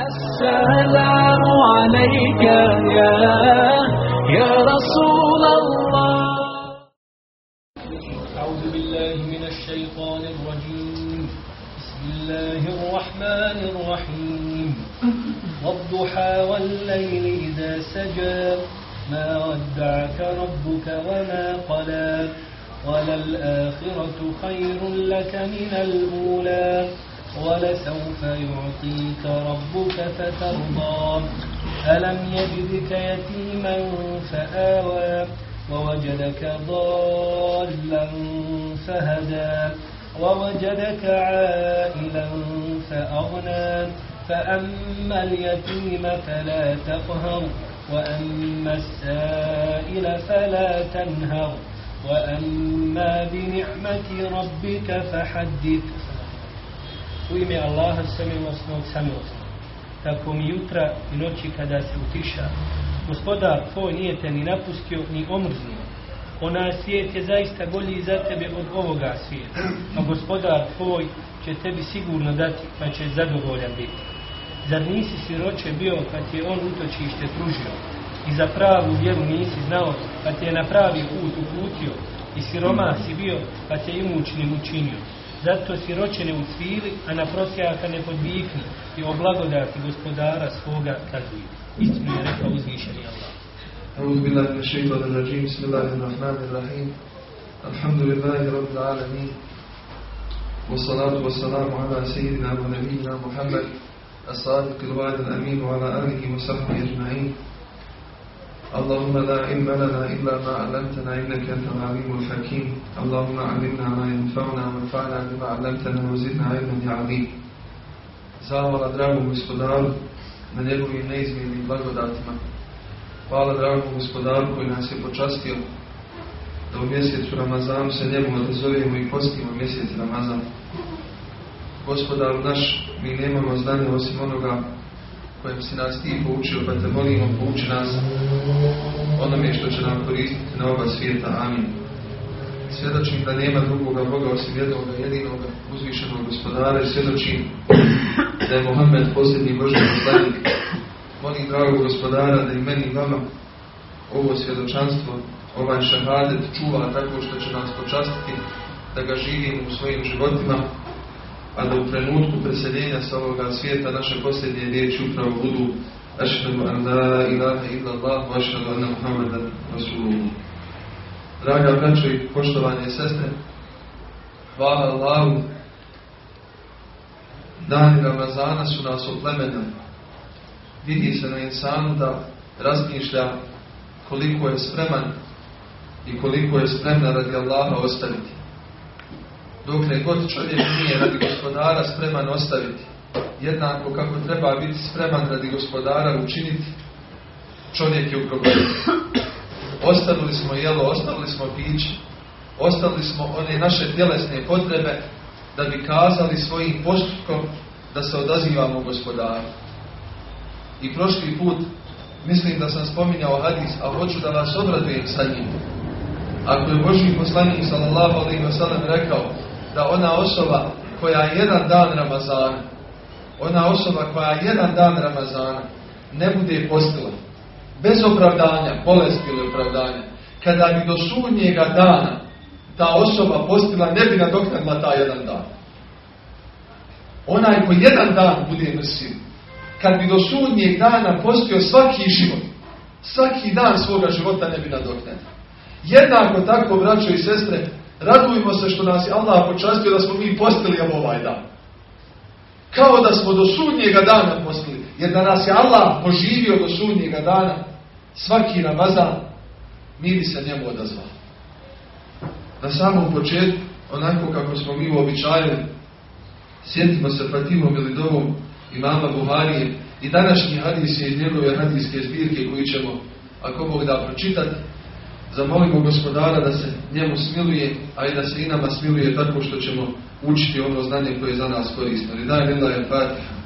السلام عليك يا يا رسول الله. أعوذ بالله من الشيطان الرجيم. بسم الله الرحمن الرحيم. والضحى والليل إذا سجى ما ودعك ربك وما قلى. وللآخرة خير لك من الأولى. ولسوف يعطيك ربك فترضى. ألم يجدك يتيما فآوى ووجدك ضالا فهدى ووجدك عائلا فأغنى. فأما اليتيم فلا تقهر وأما السائل فلا تنهر وأما بنعمة ربك فحدث. U ime Allaha samilosnog samilosnog. Tako mi jutra i noći kada se utiša. Gospodar tvoj nije te ni napustio ni omrznio. Ona svijet je zaista bolji za tebe od ovoga svijeta. A gospodar tvoj će tebi sigurno dati pa će zadovoljan biti. Zar nisi siroče bio kad ti je on utočište pružio? I za pravu vjeru nisi znao pa te je na pravi put uputio. I siroma si bio pa te imućnim učinio. Zato siroće ne ucvili, a na prosjaka ne podvikni i o blagodati gospodara svoga kazuju. Istinu je rekao uzvišeni Allah. أعوذ بالله من الشيطان الرجيم بسم الله الرحمن الرحيم الحمد لله رب العالمين والصلاة والسلام على سيدنا ونبينا محمد الصادق الوعد الأمين وعلى آله وصحبه أجمعين اللهم لا علم لنا إلا ما علمتنا إنك أنت العليم الحكيم اللهم علمنا ما ينفعنا وانفعنا بما علمتنا وزدنا علما يا عليم Zahvala dragom gospodaru na njegovim neizmjernim blagodatima. Hvala dragom gospodaru koji nas je počastio da u mjesecu Ramazanu se njemu odazovemo i postimo mjesec Ramazan. Gospodaru naš, mi nemamo znanja osim onoga kojem si nas ti poučio, pa te molimo pouči nas onome što će nam koristiti na oba svijeta. Amin. Svjedočim da nema drugoga Boga osim jednoga jedinoga uzvišenog gospodara i svjedočim da je Mohamed posljednji Božji poslanik. Molim dragog gospodara da i meni vama ovo svjedočanstvo, ovaj šahadet čuva tako što će nas počastiti da ga živimo u svojim životima, a da u trenutku preseljenja sa ovoga svijeta naše posljednje riječi upravo budu Ašhadu an la ilaha illa Allah, wa ašhadu anna Muhammadan Rasulullah. Draga braćo i poštovanje sestre, hvala Allahu. Dani Ramazana su nas oplemenili. Vidi se na insanu da razmišlja koliko je spreman i koliko je spremna radi Allaha ostaviti. Dokle god čovjek nije radi gospodara spreman ostaviti, jednako kako treba biti spreman radi gospodara učiniti, čovjek je u problemu. Ostavili smo jelo, ostavili smo piće, ostavili smo one naše tjelesne potrebe da bi kazali svojim postupkom da se odazivamo gospodaru. I prošli put mislim da sam spominjao hadis, a hoću da vas obradujem sa njim. Ako je Božji poslanik sallallahu alaihi wa sallam rekao da ona osoba koja jedan dan Ramazana, ona osoba koja jedan dan Ramazana ne bude postila, bez opravdanja, bolesti ili opravdanja, kada bi do sudnjega dana ta osoba postila, ne bi nadoknadila ta jedan dan. Onaj ko jedan dan bude mrsiv, kad bi do sudnjeg dana postio svaki život, svaki dan svoga života ne bi nadoknadio. Jednako tako, braćo i sestre, radujmo se što nas je Allah počastio da smo mi postili ovaj dan. Kao da smo do sudnjega dana postili. Jer da nas je Allah poživio do sudnjega dana, svaki Ramazan, mi bi se njemu odazvali. Na samom početku, onako kako smo mi uobičajili, sjetimo se Fatimom ili dovom imama Buharije i današnji hadis je iz njegove hadijske zbirke koji ćemo, ako Bog da, pročitati. Zamolimo gospodara da se njemu smiluje, a i da se i nama smiluje tako što ćemo učiti ono znanje koje je za nas korisno. I daj je Fatiha.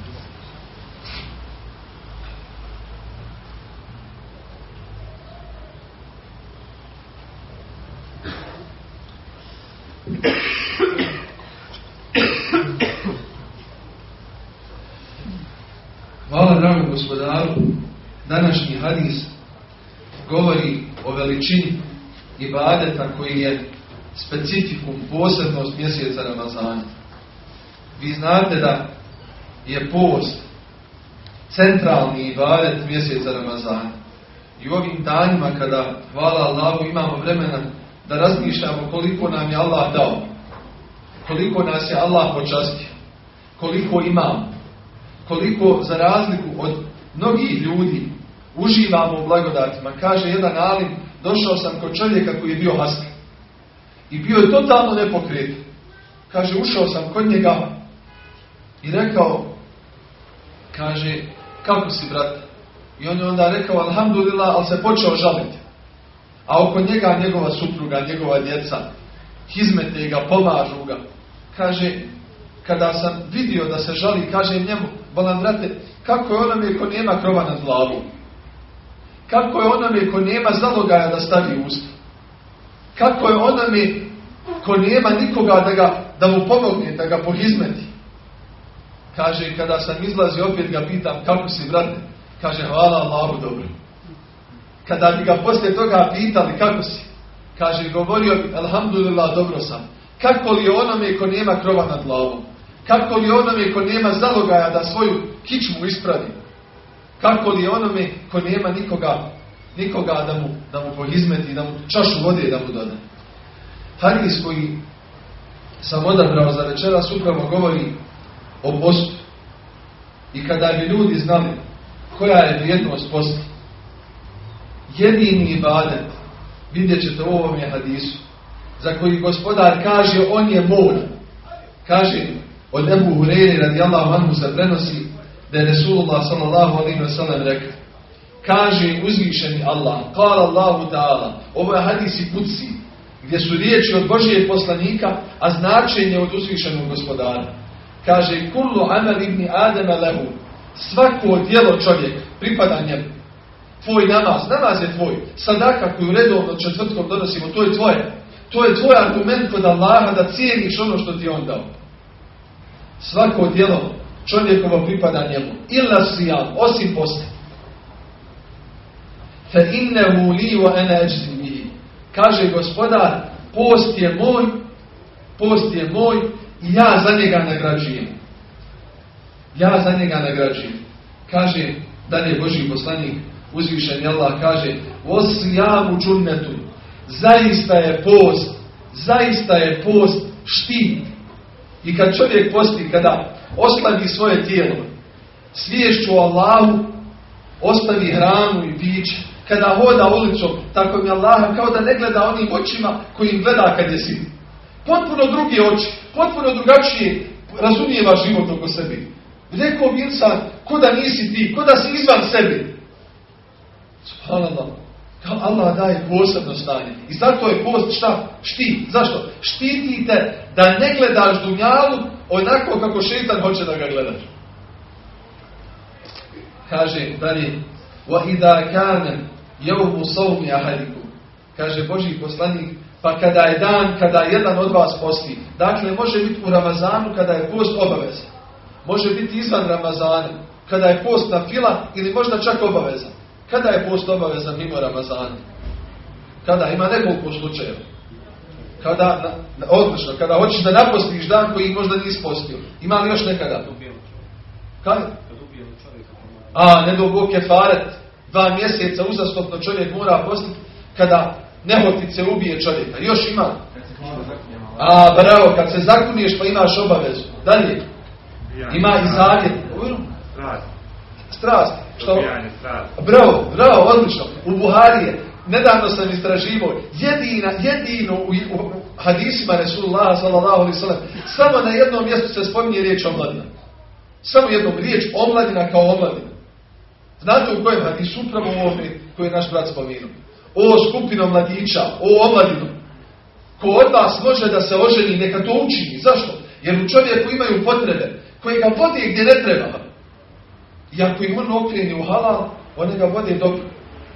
Hvala dragom gospodaru, današnji hadis govori veličini ibadeta koji je specifikum, posebnost mjeseca Ramazana. Vi znate da je post centralni ibadet mjeseca Ramazana. I u ovim danima kada, hvala Allahu, imamo vremena da razmišljamo koliko nam je Allah dao, koliko nas je Allah počastio, koliko imamo, koliko za razliku od mnogih ljudi uživamo u blagodatima. Kaže jedan alim, došao sam kod čovjeka koji je bio haski. I bio je totalno nepokret. Kaže, ušao sam kod njega i rekao, kaže, kako si brate? I on je onda rekao, alhamdulillah, ali se počeo žaliti. A oko njega njegova supruga, njegova djeca, izmete ga, pomažu ga. Kaže, kada sam vidio da se žali, kaže njemu, bolan brate, kako je onome ko nema krova nad glavom? Kako je onome ko nema zalogaja da stavi usta? Kako je onome ko nema nikoga da, ga, da mu pomogne, da ga pohizmeti? Kaže, kada sam izlazio, opet ga pitam, kako si, brate? Kaže, hvala Allahu dobro. Kada bi ga poslije toga pitali, kako si? Kaže, govorio bi, alhamdulillah, dobro sam. Kako li onome ko nema krova nad glavom? Kako li onome ko nema zalogaja da svoju kičmu ispravi? Kako li onome ko nema nikoga, nikoga da mu, da mu pohizmeti, da mu čašu vode da mu doda? Hadis koji sam odabrao za večeras upravo govori o postu. I kada bi ljudi znali koja je vrijednost posta, jedini ibadet, vidjet ćete u ovom je hadisu, za koji gospodar kaže on je moj. Kaže od Ebu Hureyri radijallahu anhu se prenosi da je Resulullah sallallahu alaihi wa sallam rekao kaže uzvišeni Allah kala Allahu ta'ala ovo je hadisi kuci gdje su riječi od Božijeg poslanika a značenje od uzvišenog gospodara. Kaže kullu amal ibni adama lehu svako djelo čovjek pripada njemu tvoj namaz, namaz je tvoj sadaka koju redovno četvrtkom donosimo to je tvoje. To je tvoj argument kod Allaha da cijeniš ono što ti on dao. Svako djelo čovjekovo pripada njemu. Illa sijam, osim posta. Fe innehu li wa. Kaže gospodar, post je moj, post je moj i ja za njega nagrađujem. Ja za njega nagrađujem. Kaže, dalje Boži poslanik, uzvišen Allah kaže, osijamu džunnetu, zaista je post, zaista je post štit. I kad čovjek posti, kada oslabi svoje tijelo, sviješću Allahu, ostavi hranu i piće, kada hoda ulicom, tako mi Allah kao da ne gleda onim očima kojim gleda kad je sin. Potpuno drugi oči, potpuno drugačije razumijeva život oko sebi. Rekao bi insan, ko da nisi ti, ko da si izvan sebi. Subhanallah. Kao Allah daje posebno stanje. I zato je post šta? Štit. Zašto? Štitite da ne gledaš dunjalu onako kako šeitan hoće da ga gledaš. Kaže dalje, وَإِذَا كَانَ يَوْمُ صَوْمِ أَحَدِكُمْ Kaže Boži poslanik, pa kada je dan, kada jedan od vas posti, dakle može biti u Ramazanu kada je post obaveza. Može biti izvan Ramazana, kada je post na fila ili možda čak obaveza. Kada je post obaveza mimo Ramazana? Kada? Ima nekoliko slučajeva. Kada, odlično, kada hoćeš da napostiš dan koji možda nisi postio. Ima li još nekada? Kada? A, ne Bog kefaret. Dva mjeseca uzastopno čovjek mora postiti kada nehotice ubije čovjeka. Još ima. A, bravo, kad se zakuniješ pa imaš obavezu. Dalje. Ima i zavjet. Strast. Što? Bravo, bravo, odlično. U Buharije, nedavno sam istraživao, jedina, jedino u, u hadisima Resulullah sallallahu alaihi sallam, samo na jednom mjestu se spominje riječ omladina. Samo jednom riječ omladina kao omladina. Znate u kojem hadisu? Upravo u ovome koji je naš brat spomenuo. O skupino mladića, o omladinu. Ko od vas može da se oženi, neka to učini. Zašto? Jer u čovjeku imaju potrebe koje ga vode gdje ne treba. I ako im on okreni u halal, one ga vode dobro.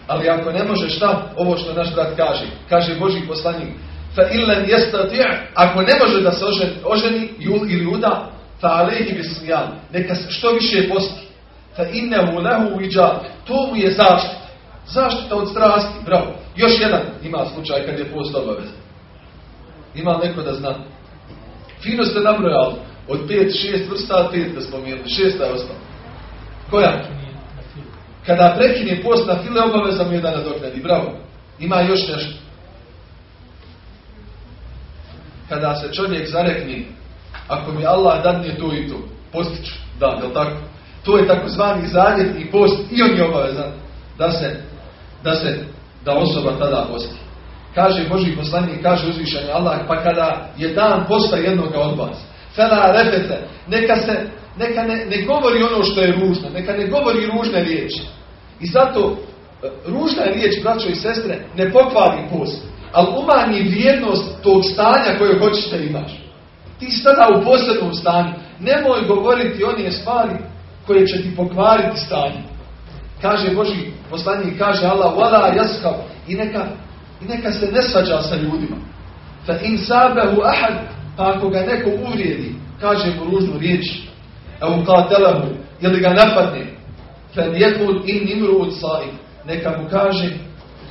Ali ako ne može šta, ovo što naš brat kaže, kaže Boži poslanik, fa illen jestati' ako ne može da se oženi, oženi ili uda, fa alehi bismijan, neka što više posti. fa innehu lehu viđa. To mu je zaštita. Zaštita od strasti, bravo. Još jedan ima slučaj kad je post obavezan. Ima neko da zna? Fino ste nabrojali. Od pet, šest vrsta, pet da spomenuli. Šesta je ostala. Koja? Kada prekine post na file, obaveza mu je da nadoknadi. Bravo. Ima još nešto. Kada se čovjek zarekni, ako mi Allah dadne to i to, postiću. Da, jel tako? To je takozvani zavjet i post i on je obavezan da se, da se, da osoba tada posti. Kaže Boži poslanik, kaže uzvišeni Allah, pa kada je dan posta jednoga od vas, fela repete, neka se, neka ne, ne govori ono što je ružno, neka ne govori ružne riječi. I zato e, ružna je riječ, braćo i sestre, ne pokvari post, ali umanji vrijednost tog stanja koje hoćeš da imaš. Ti si tada u posebnom stanju. Nemoj govoriti one stvari koje će ti pokvariti stanje. Kaže Boži poslanik, kaže Allah, wala jaskav, i neka, i neka se ne svađa sa ljudima. Fa in sabehu ahad, pa ako ga neko uvrijedi, kaže mu ružnu riječ, evo qatalahu, ili ga napadne, fa yakul in imru od sa'id, neka mu kaže,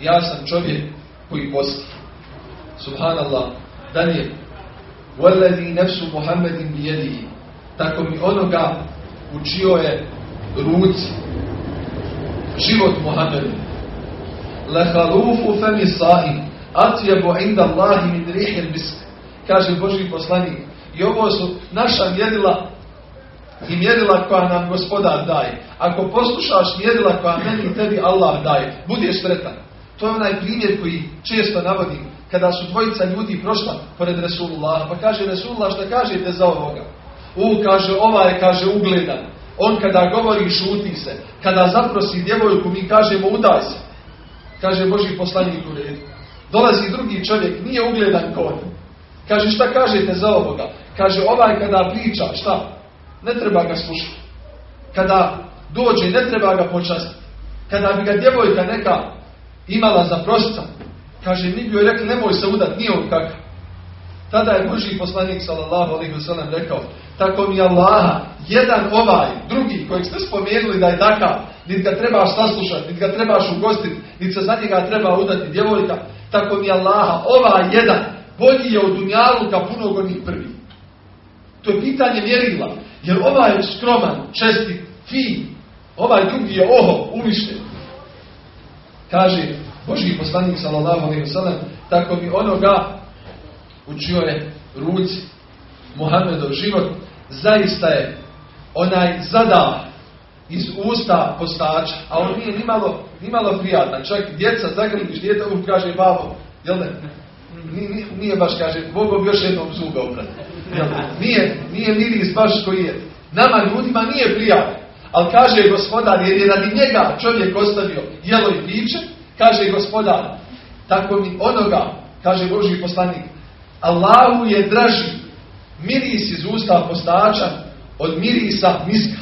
ja sam čovjek koji posti. Subhanallah. Dalje, وَالَّذِي نَفْسُ مُحَمَّدٍ بِيَدِهِ Tako mi onoga učio je ruci život Muhammedu. لَهَلُوفُ فَمِ صَائِمْ أَتْيَبُ عِنْدَ اللَّهِ مِنْ رِيحِ الْمِسْكِ Kaže Boži poslanik. I ovo su naša mjerila i mjerila koja nam gospodar daje. Ako poslušaš mjerila koja meni i tebi Allah daje, budeš sretan. To je onaj primjer koji često navodim. Kada su dvojica ljudi prošla pored Resulullah, pa kaže Resulullah šta kažete za ovoga? U, kaže, ovaj, kaže, ugledan. On kada govori, šuti se. Kada zaprosi djevojku, mi kažemo, udaj se. Kaže Boži poslanik u redu. Dolazi drugi čovjek, nije ugledan konj. Kaže, šta kažete za ovoga? Kaže, ovaj kada priča, šta? Ne treba ga slušati. Kada dođe, ne treba ga počastiti. Kada bi ga djevojka neka imala za prosca, kaže, mi bi joj rekli, nemoj se udat, nije on kakav. Tada je Boži poslanik sallallahu alaihi wa rekao, tako mi Allaha, jedan ovaj, drugi kojeg ste spomenuli da je takav, niti ga trebaš saslušati, niti ga trebaš ugostiti, niti se za njega treba udati djevojka, tako mi Allaha, ovaj jedan, bolji je od dunjaluka punog onih prvi. To je pitanje mjerila, jer ovaj skroman, čestit, fin, ovaj drugi je oho, uništen. Kaže Boži poslanik sallallahu alaihi wa sallam, tako mi onoga učio je ruci Muhammedov život, zaista je onaj zada iz usta postača, a on nije nimalo, nimalo prijatan. Čak djeca zagrliš djeta, um kaže babo, jel ne? Nije, nije baš, kaže, Bogom još jednom zuga uprati. Nije, nije miris baš koji je. Nama ljudima nije prijatan. Ali kaže gospodar, jer je radi njega čovjek ostavio jelo i piće, kaže gospodar, tako mi onoga, kaže Boži poslanik, Allahu je draži miris iz usta postača od mirisa miska.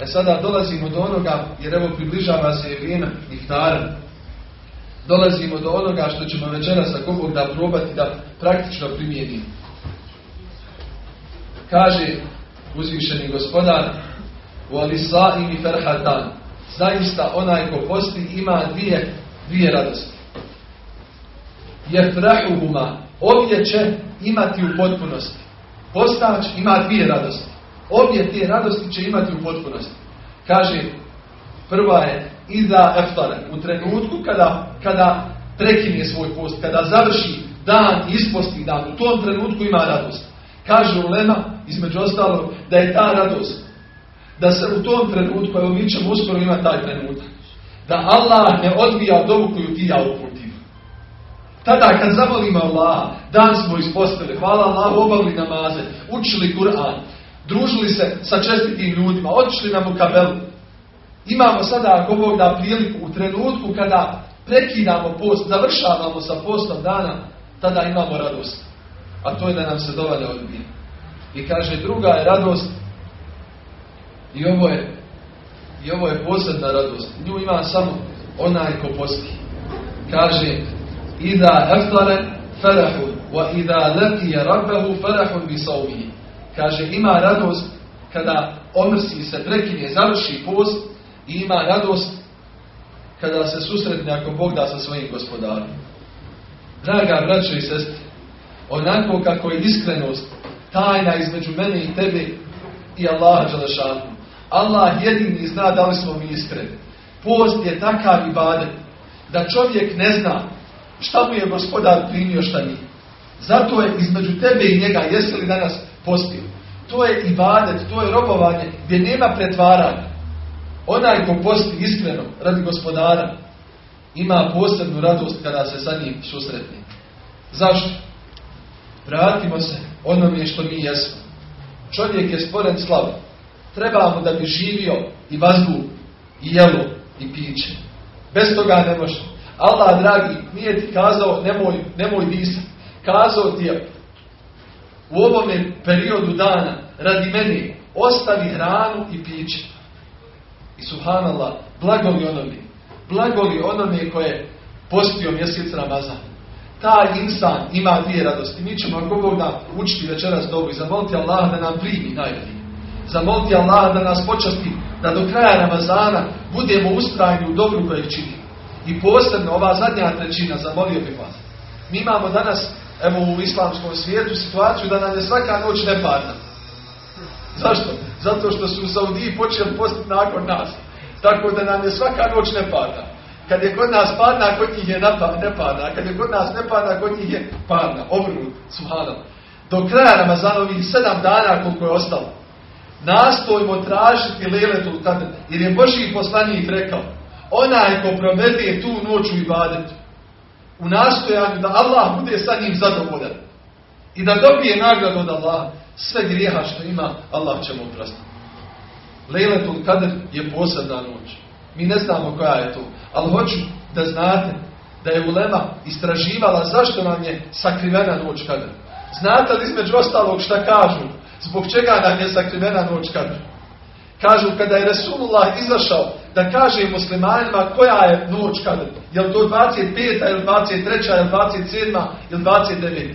E sada dolazimo do onoga, jer evo približava se vrijeme iftara. Dolazimo do onoga što ćemo večeras ako Bog da probati da praktično primijenimo. Kaže uzvišeni gospodar u Alisa i ferhatan. Zaista onaj ko posti ima dvije, dvije radosti jefrahuhuma, obje će imati u potpunosti. Postač ima dvije radosti. Obje te radosti će imati u potpunosti. Kaže, prva je iza eftare, u trenutku kada, kada prekine svoj post, kada završi dan, isposti dan, u tom trenutku ima radost. Kaže Ulema, između ostalog, da je ta radost, da se u tom trenutku, evo mi ćemo uskoro imati taj trenutak, da Allah ne odbija dobu koju ti ja uputi. Tada kad zavolimo Allaha, dan smo ispostavili, hvala Allahu, obavili namaze, učili Kur'an, družili se sa čestitim ljudima, otišli na mukabelu. Imamo sada, ako Bog da priliku, u trenutku kada prekinamo post, završavamo sa postom dana, tada imamo radost. A to je da nam se dovalja odbije. I kaže, druga je radost, i ovo je, i ovo je posebna radost. Nju ima samo onaj ko posti. Kaže, Iza eftare ferahun, wa iza letije rabbehu saumihi. Kaže, ima radost kada omrsi se, prekine, završi post i ima radost kada se susretne ako Bog da sa svojim gospodarom. Draga braćo i sestre, onako kako je iskrenost tajna između mene i tebe i Allaha Đalešanu. Allah jedini zna da li smo mi iskreni. Post je takav ibadet da čovjek ne zna šta mu je gospodar primio šta nije. Zato je između tebe i njega, jesi li danas postio? To je ibadet, to je robovanje gdje nema pretvaranja. Onaj ko posti iskreno radi gospodara ima posebnu radost kada se sa njim susretne. Zašto? Vratimo se onome što mi jesmo. Čovjek je sporen slav. Treba mu da bi živio i vazduh, i jelo, i piće. Bez toga ne može. Allah, dragi, nije ti kazao nemoj, nemoj disati. Kazao ti je u ovome periodu dana radi mene ostavi hranu i piće. I subhanallah, blagoli onome. Blagoli onome koje je postio mjesec Ramazan. Taj insan ima dvije radosti. Mi ćemo ako Bog da učiti večeras dobu i zamoliti Allah da nam primi najbolji. Zamoliti Allah da nas počasti da do kraja Ramazana budemo ustrajni u dobru kojeg činimo. I posebno ova zadnja trećina, zamolio bih vas. Mi imamo danas, evo u islamskom svijetu, situaciju da nam je svaka noć neparna. Zašto? Zato što su u Saudiji počeli postiti nakon nas. Tako da nam je svaka noć neparna. Kad je kod nas parna, kod njih je neparna. A kad je kod nas neparna, kod njih je parna. Obrnut, subhanallah. Do kraja Ramazanovih sedam dana koliko je ostalo. Nastojimo tražiti leletul kadr. Jer je Boži poslanik rekao, onaj ko provede tu noć u ibadetu, u nastojanju da Allah bude sa njim zadovoljan i da dobije nagradu od Allaha, sve grijeha što ima, Allah će mu oprostiti. Lejletul Kadr je posebna noć. Mi ne znamo koja je to, ali hoću da znate da je Ulema istraživala zašto nam je sakrivena noć Kadr. Znate li između ostalog šta kažu? Zbog čega nam je sakrivena noć Kadr? Kažu kada je Resulullah izašao da kaže muslimanima koja je noć Kadr. Je li to 25. ili 23. ili 27. ili 29.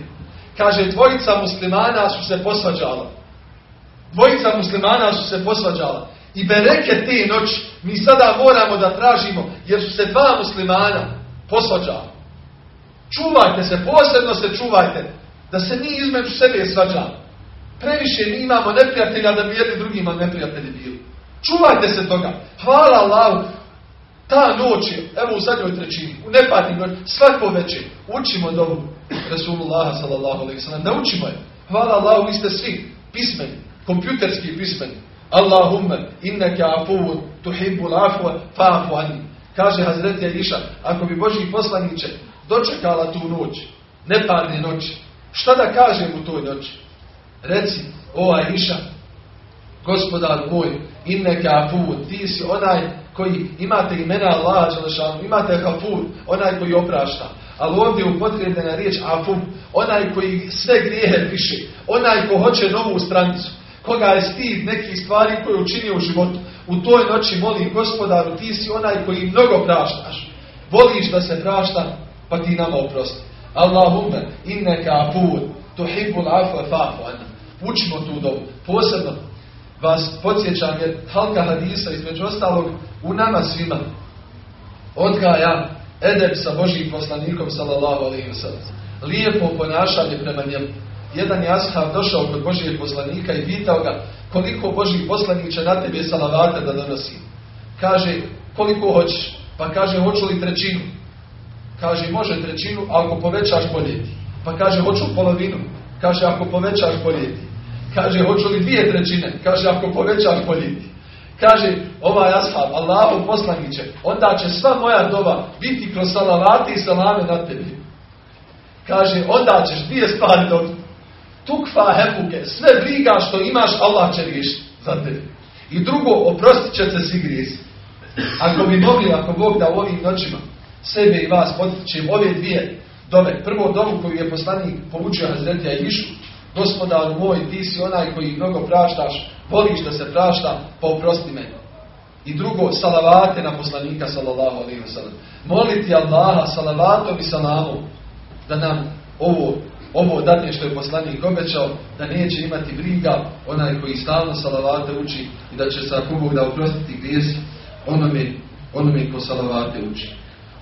Kaže, dvojica muslimana su se posvađala. Dvojica muslimana su se posvađala. I bereke te noći mi sada moramo da tražimo, jer su se dva muslimana posvađala. Čuvajte se, posebno se čuvajte, da se mi između sebe svađamo. Previše mi imamo neprijatelja da bi jedni drugima neprijatelji bili. Čuvajte se toga. Hvala Allahu. Ta noć je, evo u zadnjoj trećini, u nepadnim noć, svako večer, učimo dovu Rasulullah sallallahu alaihi sallam, naučimo je. Hvala Allahu, vi ste svi pismeni, kompjuterski pismeni. Allahumme, inneke afuvun, tuhibbul afua, fa'afu ani. Kaže Hazreti Iša, ako bi Boži poslaniće dočekala tu noć, neparne noći, šta da kažem u toj noći? Reci, o Iša, gospodar moj, inneke afuvun, ti si onaj koji imate imena Đelešanu, imate Hafur, onaj koji oprašta. Ali ovdje je upotrebljena riječ Afum, onaj koji sve grijehe piše, onaj ko hoće novu stranicu, koga je stid nekih stvari koje učinio u životu. U toj noći molim gospodaru, ti si onaj koji mnogo praštaš. Voliš da se prašta, pa ti nama oprosti. Allahumme, inneka afur, tuhibbul afwa fa'fu anna. Učimo tu dobu. Posebno vas podsjećam jer halka hadisa između ostalog u nama svima odgaja edep sa Božijim poslanikom sallallahu alaihi. Lijepo ponašanje prema njemu. Jedan je ashab došao kod Božijeg poslanika i pitao ga koliko Božih poslanića na tebe salavata da donosi. Kaže koliko hoćeš? Pa kaže hoću li trećinu? Kaže može trećinu ako povećaš poljeti. Pa kaže hoću polovinu. Kaže ako povećaš poljeti. Kaže, hoću li dvije trećine? Kaže, ako povećaš poljeti. Kaže, ovaj ashab, Allahov poslaniće, onda će sva moja doba biti kroz salavati i salame na tebi. Kaže, onda ćeš dvije stvari dobiti. Tukfa hefuke, sve briga što imaš, Allah će riješiti za tebi. I drugo, oprostit će se svi grijesi. Ako bi mogli, ako Bog da u ovim noćima sebe i vas potičem ove dvije dove. Prvo dobu koju je poslanik povučio Hazretija Išu, Gospodaru moj, ti si onaj koji mnogo praštaš, voliš da se prašta, pa oprosti me. I drugo, salavate na poslanika, sallallahu alaihi wa sallam. Moliti Allaha salavatom i salamom da nam ovo ovo dadne što je poslanik obećao, da neće imati briga onaj koji stalno salavate uči i da će se ako Bog da oprostiti grijes onome, onome ko salavate uči.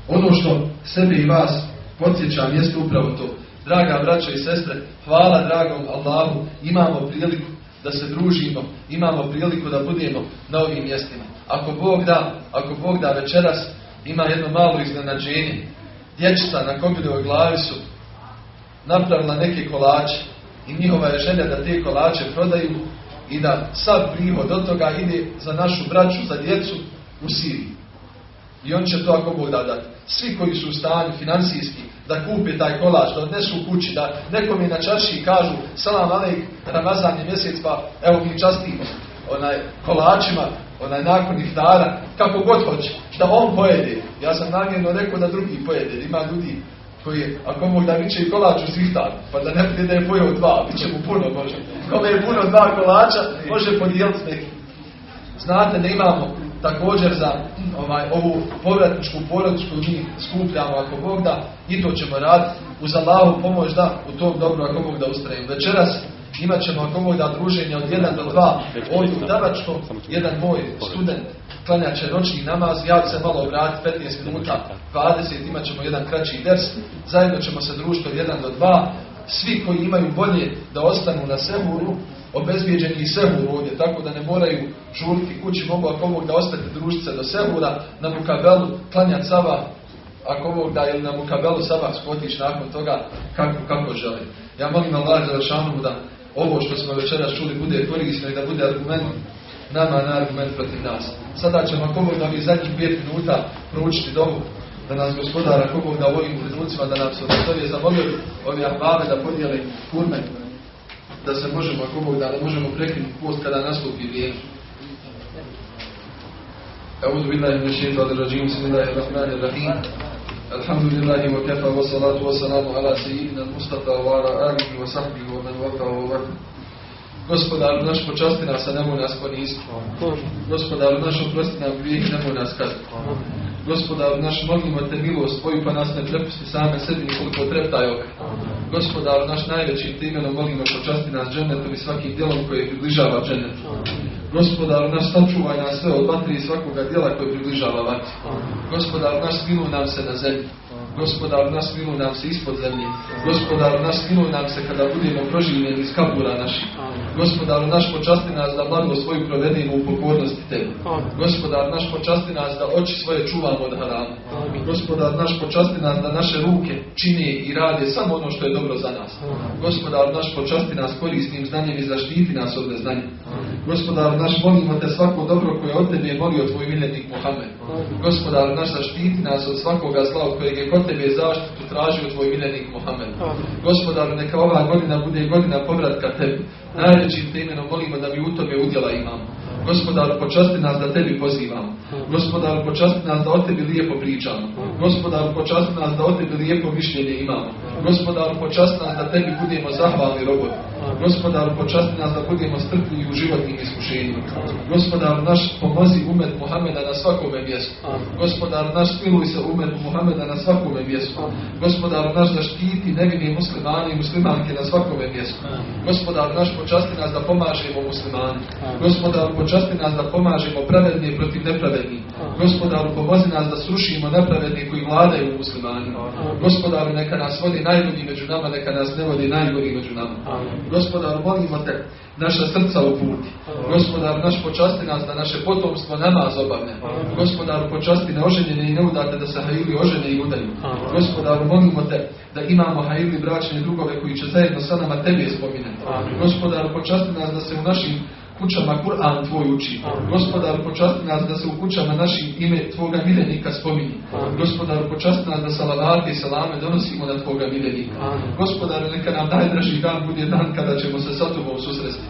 Ono što sebe i vas podsjećam jeste upravo to. Draga braćo i sestre, hvala dragom Allahu, imamo priliku da se družimo, imamo priliku da budemo na ovim mjestima. Ako Bog da, ako Bog da večeras ima jedno malo iznenađenje, dječica na kobiljevoj glavi su napravila neke kolače i njihova je želja da te kolače prodaju i da sav prihod od toga ide za našu braću, za djecu u Siriji. I on će to ako Bog da dati. Svi koji su u stanju financijski da kupe taj kolač, da odnesu u kući, da nekom je na čaši kažu salam alejk, Ramazan je mjesec pa evo mi častimo onaj kolačima, onaj nakon iftara, kako god hoće, da on pojede. Ja sam namjerno rekao da drugi pojede, ima ljudi koji, ako mogu da viće i kolač u svihtar, pa da ne bude da je pojeo dva, bit će mu puno može. Kome je puno dva kolača, može podijeliti s nekim. Znate da imamo također za ovaj, ovu povratničku porodičku mi skupljamo ako Bog da i to ćemo raditi uz Allahu pomoć da u tom dobro ako Bog da ustrajemo. Večeras imat ćemo ako Bog da druženje od 1 do 2 ovdje u Davačkom, jedan moj student klanjat će noćni namaz, ja se malo obratiti 15 minuta, 20, imat ćemo jedan kraći ders, zajedno ćemo se družiti od 1 do 2, svi koji imaju bolje da ostanu na Seburu, obezbijeđeni i Sebur ovdje, tako da ne moraju žuriti kući, mogu ako Bog da ostati družiti se do Sebura, na Mukabelu, klanjati Saba, ako Bog da ili na Mukabelu Saba skotiš nakon toga kako, kako želi. Ja molim Allah za da ovo što smo večeras čuli bude korisno i da bude argument nama na argument protiv nas. Sada ćemo ako da mi zadnjih pet minuta proučiti dovu da nas gospodara ako da u ovim trenucima da nam se ostavije zamolio ovi ahbave da podijele kurme da se možemo ako Bog da ne možemo prekinuti post kada nastupi vrijeme. أعوذ بالله من الشيطان الرجيم بسم الله الرحمن الرحيم الحمد لله وكفى والصلاة والسلام على سيدنا المصطفى وعلى آله وصحبه ومن وفى وبركة Gospodaru naš počasti nas, a nemoj nas poniziti. Gospodaru naš oprosti nam grijeh, nemoj nas kazniti. Gospodaru naš molimo te milost tvoju pa nas ne prepusti same sebi nikoliko treptaj oka. Gospodaru naš najvećim te imenom molimo počasti nas džennetom i svakim djelom koji približava džennetu. Gospodaru naš sačuvaj nas sve od vatri i svakoga djela koji približava vatri. Gospodaru naš smiluj nam se na zemlji. Gospodaru naš smiluj nam se ispod zemlje. Gospodaru naš smiluj nam se kada budemo proživljeni iz kabura naših. Gospodaru naš počasti nas da blago svoju provedimo u pokornosti tebi. Gospodar naš počasti nas da oči svoje čuvamo od harama. Gospodar naš počasti nas da naše ruke čine i rade samo ono što je dobro za nas. Gospodar naš počasti nas korisnim znanjem i zaštiti nas od neznanja. Gospodar naš molimo te svako dobro koje od tebe je molio tvoj miljenik Mohamed. Gospodar naš zaštiti nas od svakoga zla od kojeg je kod tebe zaštitu tražio tvoj miljenik Mohamed. Gospodar neka ova godina bude godina povratka tebi. Najvećim te imenom molimo da mi u tome udjela imamo. Gospodaru, počasti nas da tebi pozivamo. Gospodaru, počasti nas da o tebi lijepo pričamo. Gospodaru, počasti nas da o tebi lijepo mišljenje imamo. Gospodaru, počasti nas da tebi budemo zahvalni robovi. Gospodaru, počasti nas da budemo strpljivi u životnim iskušenjima. Gospodaru, naš pomozi umet Muhameda na svakome mjestu. Gospodaru, naš smiluj se umet Muhameda na svakome mjestu. Gospodaru, naš zaštiti nevini muslimani i muslimanke na svakome mjestu. Gospodaru, naš počasti nas da pomažemo muslimani. Gospodaru, počasti nas da pomažemo pravedni protiv nepravedni. Gospodaru, pomozi nas da srušimo nepravedni koji vladaju u muslimanima. Gospodaru, neka nas vodi najbolji među nama, neka nas ne vodi najgori među nama. Gospodaru, molimo te, naša srca uputi. Gospodaru, naš počasti nas da naše potomstvo namaz obavlja. Gospodaru, počasti neoženjene i neudate da se hajili ožene i udaju. Gospodaru, molimo te da imamo hajili bračne drugove koji će zajedno sa nama tebi spominati. Gospodaru, počasti nas da se u našim kućama Kur'an tvoj uči. Gospodar, počasti nas da se u kućama našim ime tvoga miljenika spominje. Gospodar, počasti nas da salavate i salame donosimo na tvoga miljenika. Gospodar, neka nam najdraži dan bude dan kada ćemo se sa tobom susresti.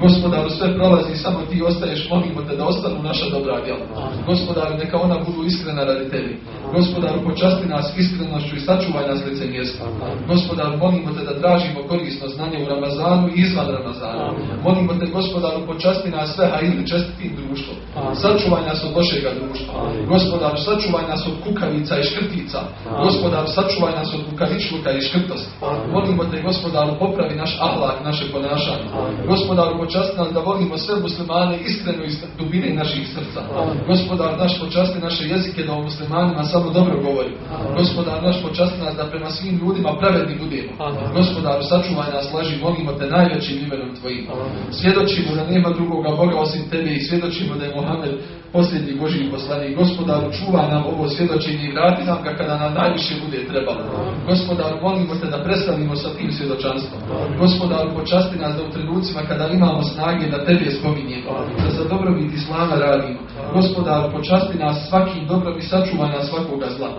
Gospodar, sve prolazi, samo ti ostaješ, molimo te da ostanu naša dobra djela. Gospodar, neka ona budu iskrena radi tebi. Gospodar, počasti nas iskrenošću i sačuvaj nas lice mjesta. Gospodar, molimo te da tražimo korisno znanje u Ramazanu i izvan Ramazana. Molimo te, gospodaru, počasti nas sve hajili čestitim društvom. Sačuvaj nas od lošega društva. Gospodaru, sačuvaj nas od kukavica i škrtica. Gospodaru, sačuvaj nas od kukavičluka i škrtosti. Molimo te, gospodaru, popravi naš ahlak, naše ponašanje. Gospodaru, počasti nas da volimo sve muslimane iskreno iz dubine naših srca. Gospodar naš počasti naše jezike da o muslimanima samo dobro govori. Gospodar naš počasti nas da prema svim ljudima pravedni budemo. Gospodaru sačuvaj nas laži, molimo te najvećim imenom Tvojim. Svjedočimo da nema drugoga Boga osim Tebe i svjedočimo da je Mohamed posljednji Božji poslanik. Gospodaru čuvaj nam ovo svjedočenje i vrati nam ga kada nam najviše bude trebalo. Gospodaru molimo te da prestanimo sa tim svjedočanstvom. Gospodaru počasti nas da u trenucima kada imamo snage da Tebe spominjemo, da za dobrobit Islama radimo. Gospodaru počasti nas svakim dobrom i sačuvaj nas svakoga zla.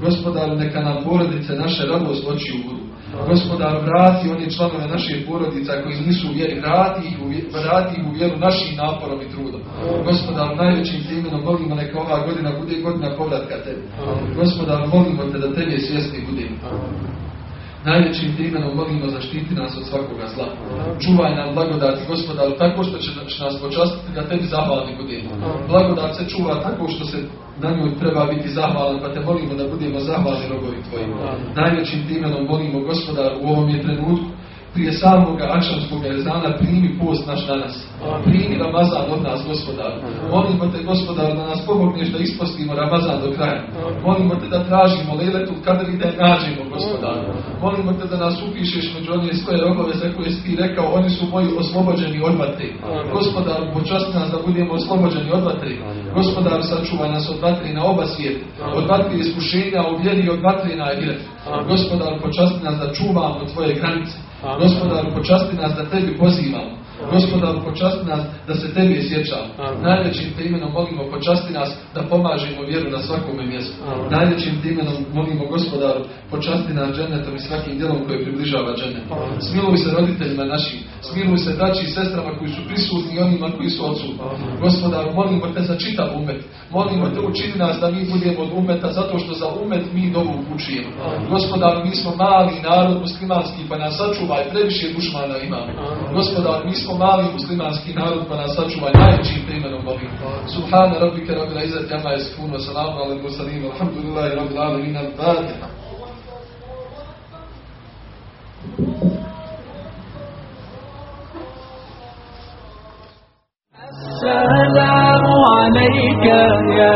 Gospodaru neka nam porodice naše radost oči u budu. Gospodar, vrati one članove naših porodica koji nisu u vjeri, vrati ih u, vje- vrati ih u vjeru našim naporom i trudom. Gospodar, najvećim imenom molimo neka ova godina bude godina povratka tebi. Gospodar, molimo te da tebi svjesni budemo. Najvećim imenom molimo zaštiti nas od svakoga zla. Čuvaj nam blagodati, gospodaru, tako što će nas počastiti da tebi zahvalni budemo. Blagodat se čuva tako što se na njoj treba biti zahvalan, pa te molimo da budemo zahvalni robovi tvoji. Najvećim imenom molimo, gospodaru, u ovom je trenutku, prije samoga akšamskog ezana primi post naš danas. Primi Ramazan od nas, gospodaru. Molimo te, gospodaru, da nas pomogneš da ispostimo Ramazan do kraja. Molimo te da tražimo lejletul kadar i da je nađemo, gospodaru. Molimo te da nas upišeš među one svoje rogove za koje si ti rekao, oni su moji oslobođeni od vatre. Gospodaru, počasti nas da budemo oslobođeni od vatre. Gospodaru, sačuvaj nas od vatre na oba svijeta. Od vatre iskušenja u vjeri od vatre na ahiretu. Gospodaru, počasti nas da čuvamo tvoje granice. Gospodaru, počasti nas da tebi pozivamo. Gospodaru, počasti nas da se tebi sjećamo. Najvećim te imenom molimo, počasti nas da pomažemo vjeru na svakome mjestu. Najvećim te imenom molimo, gospodaru, počasti nas džennetom i svakim djelom koje približava džennet. Smiluj se roditeljima našim, smiluj se braći i sestrama koji su prisutni i onima koji su odsutni. Gospodaru, molimo te za čitav umet. Molimo te učini nas da mi budemo od umeta zato što za umet mi dobu upućujemo. Gospodaru, mi smo mali narod muslimanski pa nas sačuvaj, previše dušmana imamo. Gospodaru, mi smo mali muslimanski narod pa nas sačuvaj najvećim te imenom molim. Subhana rabbika rabbil izzati amma yasifun wa salamun alal mursalin walhamdulillahi rabbil alamin al-fatiha. السلام عليك يا